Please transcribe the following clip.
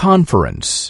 conference.